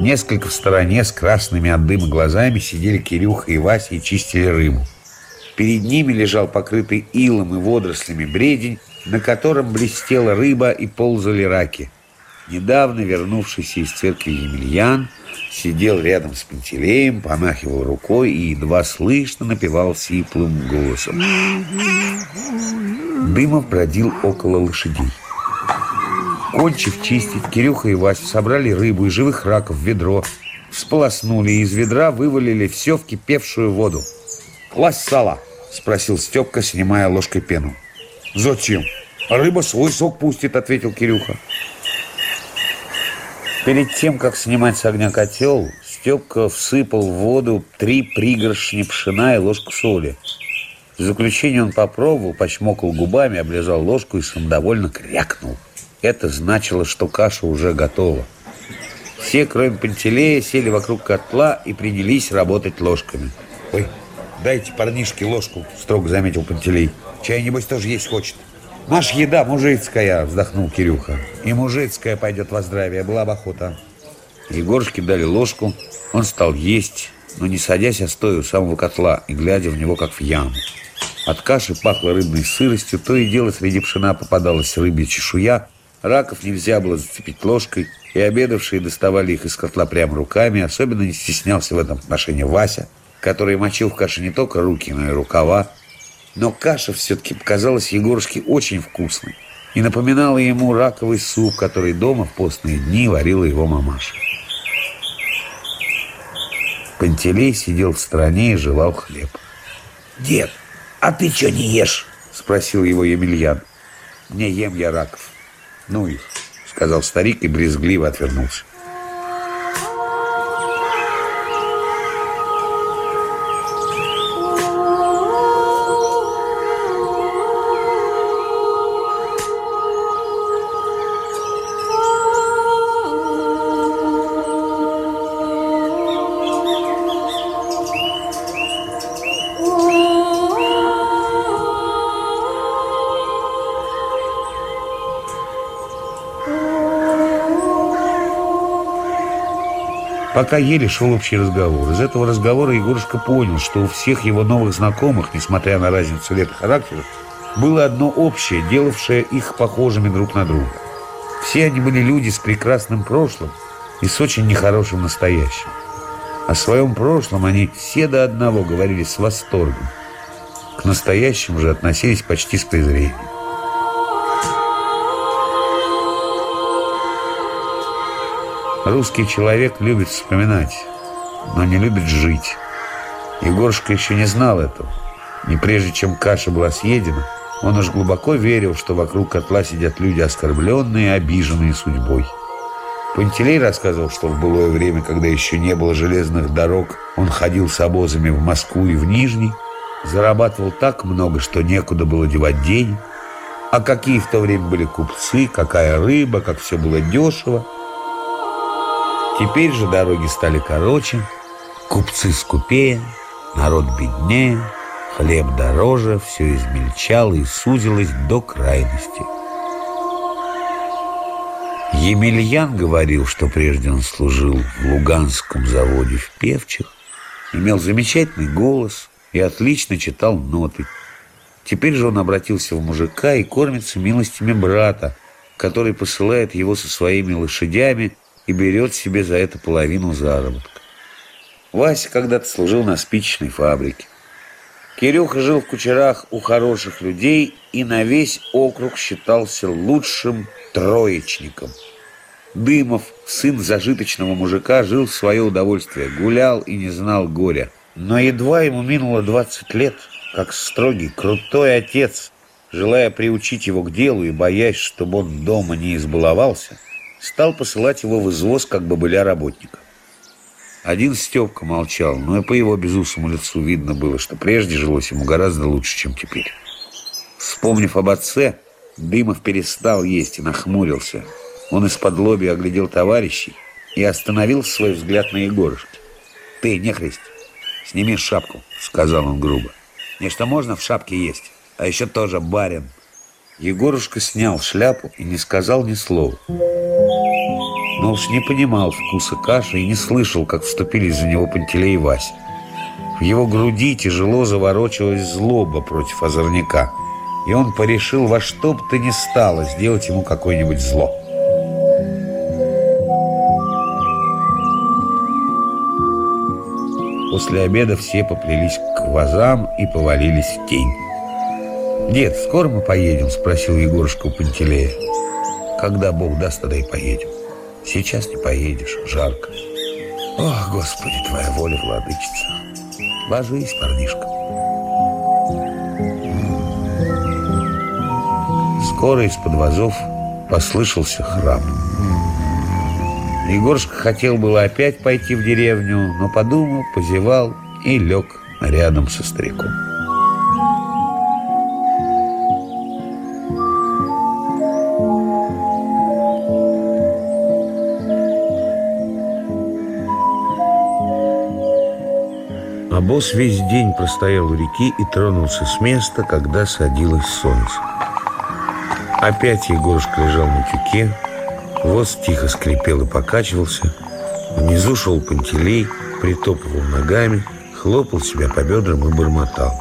Несколько в стороне с красными от дыма глазами сидели Кирюха и Вася и чистили рыбу. Перед ними лежал покрытый илом и водорослями бредень, на котором блестела рыба и ползали раки. Недавно вернувшийся из церкви Емельян сидел рядом с Пантелеем, помахивал рукой и едва слышно напевал сиплым голосом. Дымов бродил около лошадей. Кончив чистить, Кирюха и Вася собрали рыбу и живых раков в ведро, сполоснули и из ведра вывалили все в кипевшую воду. «Лазь сала!» – спросил Степка, снимая ложкой пену. «Зачем? Рыба свой сок пустит», – ответил Кирюха. Перед тем, как снимать с огня котел, Степка всыпал в воду три пригоршни пшена и ложку соли. В заключение он попробовал, почмокал губами, облизал ложку и самодовольно крякнул. Это значило, что каша уже готова. Все, кроме Пантелея, сели вокруг котла и принялись работать ложками. «Ой, дайте парнишке ложку», — строго заметил Пантелей. «Чай, небось, тоже есть хочет». «Наша еда мужицкая», — вздохнул Кирюха. «И мужицкая пойдет во здравие, была бы охота». Егорушке дали ложку, он стал есть, но не садясь, а стоя у самого котла и глядя в него, как в яму. От каши пахло рыбной сыростью, то и дело среди пшена попадалась рыбья чешуя, Раков нельзя было зацепить ложкой, и обедавшие доставали их из котла прямо руками. Особенно не стеснялся в этом отношении Вася, который мочил в каше не только руки, но и рукава. Но каша все-таки показалась Егорушке очень вкусной и напоминала ему раковый суп, который дома в постные дни варила его мамаша. Пантелей сидел в стороне и жевал хлеб. «Дед, а ты что не ешь?» – спросил его Емельян. «Не ем я раков». «Ну их», — сказал старик и брезгливо отвернулся. Пока ели, шел общий разговор. Из этого разговора Егорушка понял, что у всех его новых знакомых, несмотря на разницу лет и характеров, было одно общее, делавшее их похожими друг на друга. Все они были люди с прекрасным прошлым и с очень нехорошим настоящим. О своем прошлом они все до одного говорили с восторгом. К настоящему же относились почти с презрением. Русский человек любит вспоминать, но не любит жить. Егорушка еще не знал этого. И прежде чем каша была съедена, он уж глубоко верил, что вокруг котла сидят люди оскорбленные обиженные судьбой. Пантелей рассказывал, что в былое время, когда еще не было железных дорог, он ходил с обозами в Москву и в Нижний, зарабатывал так много, что некуда было девать денег. А какие в то время были купцы, какая рыба, как все было дешево. Теперь же дороги стали короче, купцы скупее, народ беднее, хлеб дороже, все измельчало и сузилось до крайности. Емельян говорил, что прежде он служил в Луганском заводе в Певчих, имел замечательный голос и отлично читал ноты. Теперь же он обратился в мужика и кормится милостями брата, который посылает его со своими лошадями и берет себе за это половину заработка. Вася когда-то служил на спичечной фабрике. Кирюха жил в кучерах у хороших людей и на весь округ считался лучшим троечником. Дымов, сын зажиточного мужика, жил в свое удовольствие, гулял и не знал горя. Но едва ему минуло 20 лет, как строгий, крутой отец, желая приучить его к делу и боясь, чтобы он дома не избаловался, стал посылать его в извоз, как бобыля работника. Один Степка молчал, но и по его безусому лицу видно было, что прежде жилось ему гораздо лучше, чем теперь. Вспомнив об отце, Дымов перестал есть и нахмурился. Он из-под лоби оглядел товарищей и остановил свой взгляд на Егорушке. «Ты, нехрист, сними шапку», — сказал он грубо. «Нечто можно в шапке есть, а еще тоже барин». Егорушка снял шляпу и не сказал ни слова. Но уж не понимал вкуса каши и не слышал, как вступились за него Пантелей и Вася. В его груди тяжело заворочилась злоба против озорняка, и он порешил во что бы то ни стало сделать ему какое-нибудь зло. После обеда все поплелись к вазам и повалились в тень. «Дед, скоро мы поедем?» – спросил Егорушка у Пантелея. «Когда Бог даст, тогда и поедем. Сейчас не поедешь, жарко». «Ох, Господи, Твоя воля, владычица! Ложись, парнишка». Скоро из-под вазов послышался храп. Егорушка хотел было опять пойти в деревню, но подумал, позевал и лег рядом со стариком. Босс весь день простоял у реки и тронулся с места, когда садилось солнце. Опять Егорушка лежал на тюке, воз тихо скрипел и покачивался. Внизу шел Пантелей, притопывал ногами, хлопал себя по бедрам и бормотал.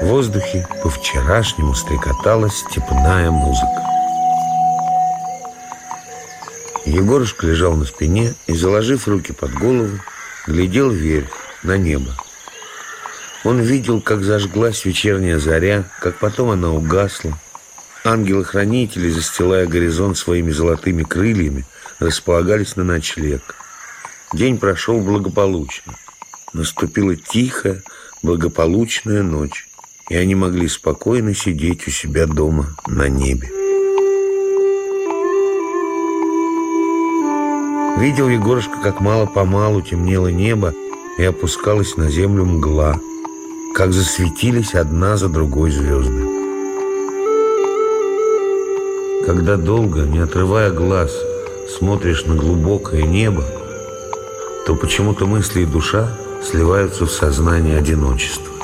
В воздухе по-вчерашнему стрекотала степная музыка. Егорушка лежал на спине и, заложив руки под голову, глядел вверх, на небо. Он видел, как зажглась вечерняя заря, как потом она угасла. Ангелы-хранители, застилая горизонт своими золотыми крыльями, располагались на ночлег. День прошел благополучно. Наступила тихая, благополучная ночь, и они могли спокойно сидеть у себя дома на небе. Видел Егорушка, как мало-помалу темнело небо и опускалась на землю мгла – как засветились одна за другой звезды. Когда долго, не отрывая глаз, смотришь на глубокое небо, то почему-то мысли и душа сливаются в сознание одиночества.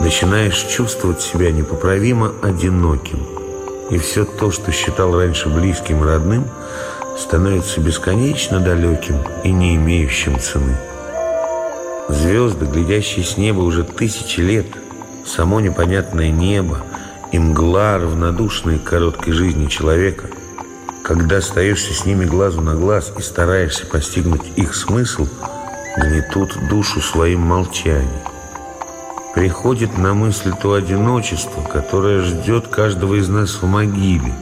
Начинаешь чувствовать себя непоправимо одиноким, и все то, что считал раньше близким и родным, становится бесконечно далеким и не имеющим цены. Звезды, глядящие с неба уже тысячи лет, само непонятное небо и мгла, равнодушные к короткой жизни человека, когда остаешься с ними глазу на глаз и стараешься постигнуть их смысл, гнетут душу своим молчанием. Приходит на мысль то одиночество, которое ждет каждого из нас в могиле,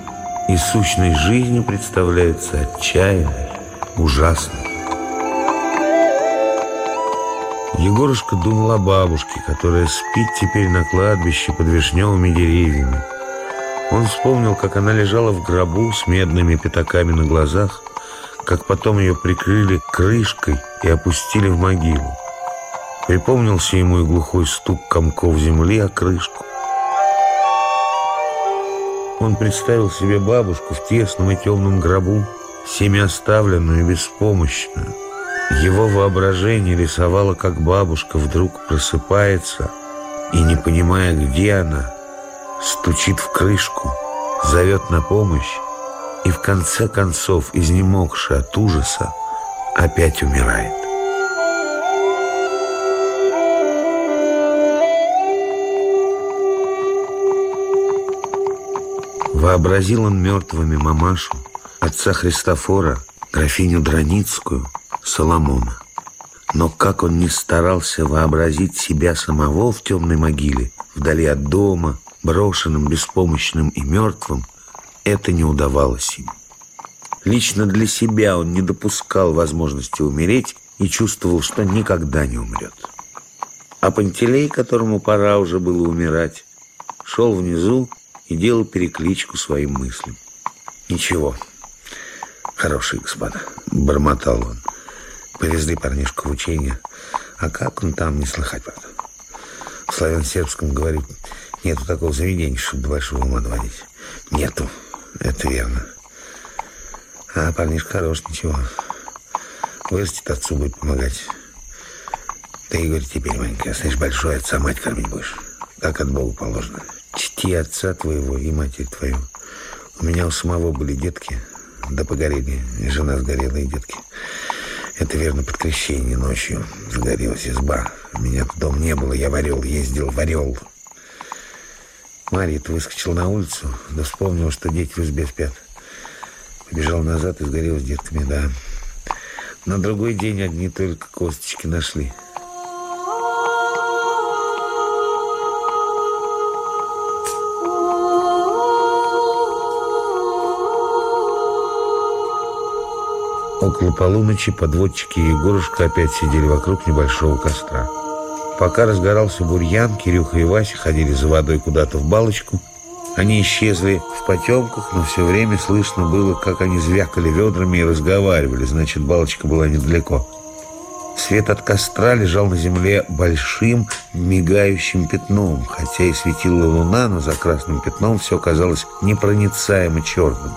и сущность жизни представляется отчаянной, ужасной. Егорушка думал о бабушке, которая спит теперь на кладбище под вишневыми деревьями. Он вспомнил, как она лежала в гробу с медными пятаками на глазах, как потом ее прикрыли крышкой и опустили в могилу. Припомнился ему и глухой стук комков земли о крышку. Он представил себе бабушку в тесном и темном гробу, всеми оставленную и беспомощную. Его воображение рисовало, как бабушка вдруг просыпается и, не понимая, где она, стучит в крышку, зовет на помощь и в конце концов, изнемогший от ужаса, опять умирает. Вообразил он мертвыми мамашу, отца Христофора, графиню Драницкую – Соломона. Но как он не старался вообразить себя самого в темной могиле, вдали от дома, брошенным, беспомощным и мертвым, это не удавалось ему. Лично для себя он не допускал возможности умереть и чувствовал, что никогда не умрет. А Пантелей, которому пора уже было умирать, шел внизу и делал перекличку своим мыслям. «Ничего, хорошие господа», — бормотал он. Повезли парнишку в учение. А как он там, не слыхать, правда? В славяно-сербском говорит, нету такого заведения, чтобы до большого ума доводить. Нету, это верно. А парнишка хорош, ничего. Вырастет, отцу будет помогать. Ты, Игорь, теперь, маленький, станешь большой, отца мать кормить будешь. Так от Бога положено. Чти отца твоего и матерь твою. У меня у самого были детки, да погорели. И жена сгорела, и детки. Это верно под крещение ночью загорелась изба. Меня в дом не было, я варел, ездил, варел. Марья выскочил на улицу, да вспомнил, что дети в избе спят. Побежал назад и сгорел с детками, да. На другой день одни только косточки нашли. Около полуночи подводчики и Егорушка опять сидели вокруг небольшого костра. Пока разгорался бурьян, Кирюха и Вася ходили за водой куда-то в балочку. Они исчезли в потемках, но все время слышно было, как они звякали ведрами и разговаривали, значит, балочка была недалеко. Свет от костра лежал на земле большим мигающим пятном, хотя и светила луна, но за красным пятном все казалось непроницаемо черным.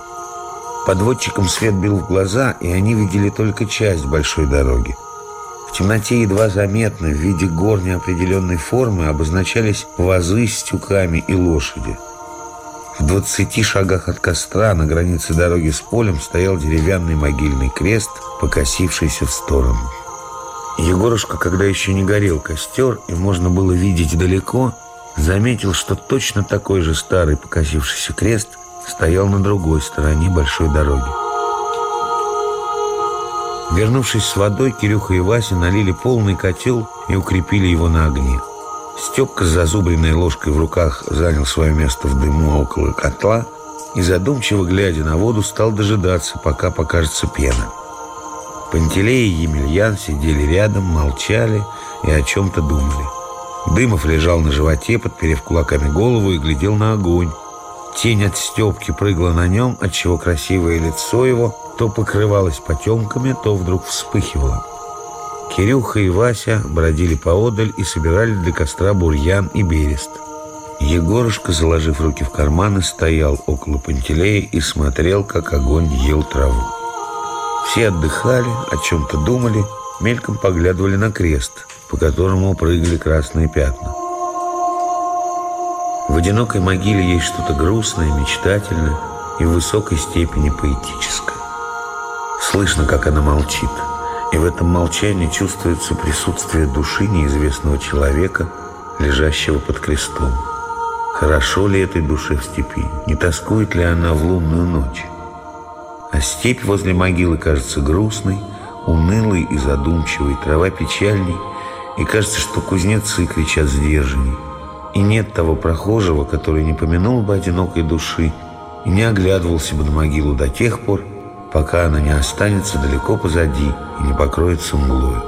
Подводчикам свет бил в глаза, и они видели только часть большой дороги. В темноте едва заметно в виде гор неопределенной формы обозначались вазы с тюками и лошади. В двадцати шагах от костра на границе дороги с полем стоял деревянный могильный крест, покосившийся в сторону. Егорушка, когда еще не горел костер и можно было видеть далеко, заметил, что точно такой же старый покосившийся крест – стоял на другой стороне большой дороги. Вернувшись с водой, Кирюха и Вася налили полный котел и укрепили его на огне. Степка с зазубренной ложкой в руках занял свое место в дыму около котла и, задумчиво глядя на воду, стал дожидаться, пока покажется пена. Пантелей и Емельян сидели рядом, молчали и о чем-то думали. Дымов лежал на животе, подперев кулаками голову и глядел на огонь, Тень от Степки прыгла на нем, отчего красивое лицо его то покрывалось потемками, то вдруг вспыхивало. Кирюха и Вася бродили поодаль и собирали для костра бурьян и берест. Егорушка, заложив руки в карманы, стоял около Пантелея и смотрел, как огонь ел траву. Все отдыхали, о чем-то думали, мельком поглядывали на крест, по которому прыгали красные пятна. В одинокой могиле есть что-то грустное, мечтательное и в высокой степени поэтическое. Слышно, как она молчит, и в этом молчании чувствуется присутствие души неизвестного человека, лежащего под крестом. Хорошо ли этой душе в степи? Не тоскует ли она в лунную ночь? А степь возле могилы кажется грустной, унылой и задумчивой, трава печальней, и кажется, что кузнецы кричат сдержанней. И нет того прохожего, который не помянул бы одинокой души и не оглядывался бы на могилу до тех пор, пока она не останется далеко позади и не покроется мглою.